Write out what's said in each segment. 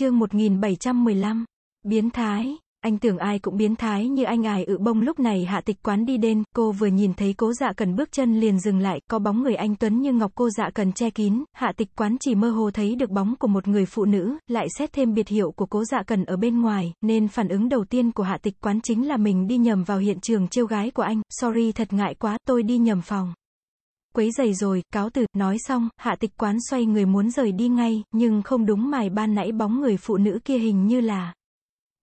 chương 1715. Biến thái. Anh tưởng ai cũng biến thái như anh ải ự bông lúc này hạ tịch quán đi đến, cô vừa nhìn thấy cố dạ cần bước chân liền dừng lại, có bóng người anh Tuấn như ngọc cô dạ cần che kín, hạ tịch quán chỉ mơ hồ thấy được bóng của một người phụ nữ, lại xét thêm biệt hiệu của cố dạ cần ở bên ngoài, nên phản ứng đầu tiên của hạ tịch quán chính là mình đi nhầm vào hiện trường trêu gái của anh, sorry thật ngại quá, tôi đi nhầm phòng. Quấy giày rồi, cáo từ, nói xong, hạ tịch quán xoay người muốn rời đi ngay, nhưng không đúng mài ban nãy bóng người phụ nữ kia hình như là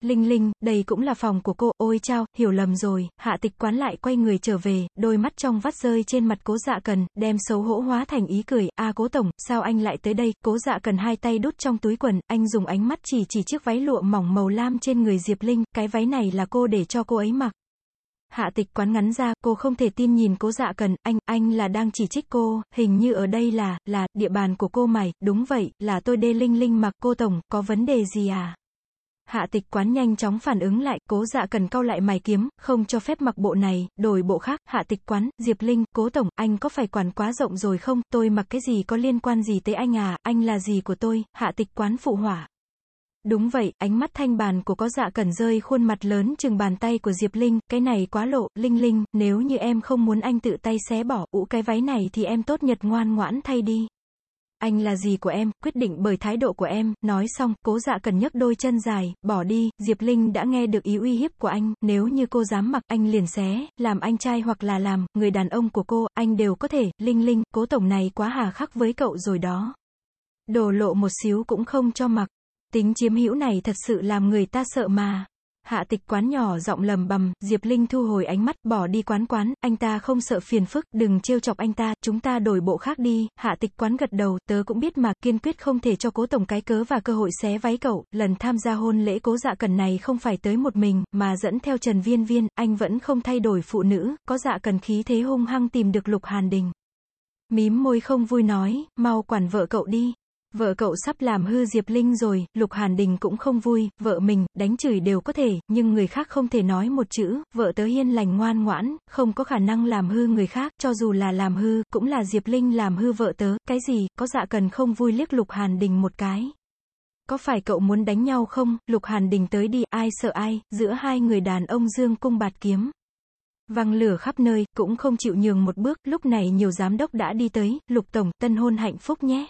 Linh Linh, đây cũng là phòng của cô, ôi chao, hiểu lầm rồi, hạ tịch quán lại quay người trở về, đôi mắt trong vắt rơi trên mặt cố dạ cần, đem xấu hổ hóa thành ý cười, a cố tổng, sao anh lại tới đây, cố dạ cần hai tay đút trong túi quần, anh dùng ánh mắt chỉ chỉ chiếc váy lụa mỏng màu lam trên người Diệp Linh, cái váy này là cô để cho cô ấy mặc. Hạ tịch quán ngắn ra, cô không thể tin nhìn cố dạ cần, anh, anh là đang chỉ trích cô, hình như ở đây là, là, địa bàn của cô mày, đúng vậy, là tôi đê linh linh mặc cô tổng, có vấn đề gì à? Hạ tịch quán nhanh chóng phản ứng lại, cố dạ cần cau lại mày kiếm, không cho phép mặc bộ này, đổi bộ khác, hạ tịch quán, Diệp Linh, cố tổng, anh có phải quản quá rộng rồi không, tôi mặc cái gì có liên quan gì tới anh à, anh là gì của tôi, hạ tịch quán phụ hỏa. Đúng vậy, ánh mắt thanh bàn của có dạ cẩn rơi khuôn mặt lớn chừng bàn tay của Diệp Linh, cái này quá lộ, Linh Linh, nếu như em không muốn anh tự tay xé bỏ, ủ cái váy này thì em tốt nhật ngoan ngoãn thay đi. Anh là gì của em, quyết định bởi thái độ của em, nói xong, cố dạ cần nhấc đôi chân dài, bỏ đi, Diệp Linh đã nghe được ý uy hiếp của anh, nếu như cô dám mặc, anh liền xé, làm anh trai hoặc là làm, người đàn ông của cô, anh đều có thể, Linh Linh, cố tổng này quá hà khắc với cậu rồi đó. Đồ lộ một xíu cũng không cho mặc. Tính chiếm hữu này thật sự làm người ta sợ mà. Hạ tịch quán nhỏ giọng lầm bầm, Diệp Linh thu hồi ánh mắt, bỏ đi quán quán, anh ta không sợ phiền phức, đừng trêu chọc anh ta, chúng ta đổi bộ khác đi, hạ tịch quán gật đầu, tớ cũng biết mà, kiên quyết không thể cho cố tổng cái cớ và cơ hội xé váy cậu, lần tham gia hôn lễ cố dạ cần này không phải tới một mình, mà dẫn theo Trần Viên Viên, anh vẫn không thay đổi phụ nữ, có dạ cần khí thế hung hăng tìm được Lục Hàn Đình. Mím môi không vui nói, mau quản vợ cậu đi. Vợ cậu sắp làm hư Diệp Linh rồi, Lục Hàn Đình cũng không vui, vợ mình, đánh chửi đều có thể, nhưng người khác không thể nói một chữ, vợ tớ hiên lành ngoan ngoãn, không có khả năng làm hư người khác, cho dù là làm hư, cũng là Diệp Linh làm hư vợ tớ, cái gì, có dạ cần không vui liếc Lục Hàn Đình một cái. Có phải cậu muốn đánh nhau không, Lục Hàn Đình tới đi, ai sợ ai, giữa hai người đàn ông dương cung bạt kiếm. Văng lửa khắp nơi, cũng không chịu nhường một bước, lúc này nhiều giám đốc đã đi tới, Lục Tổng, tân hôn hạnh phúc nhé.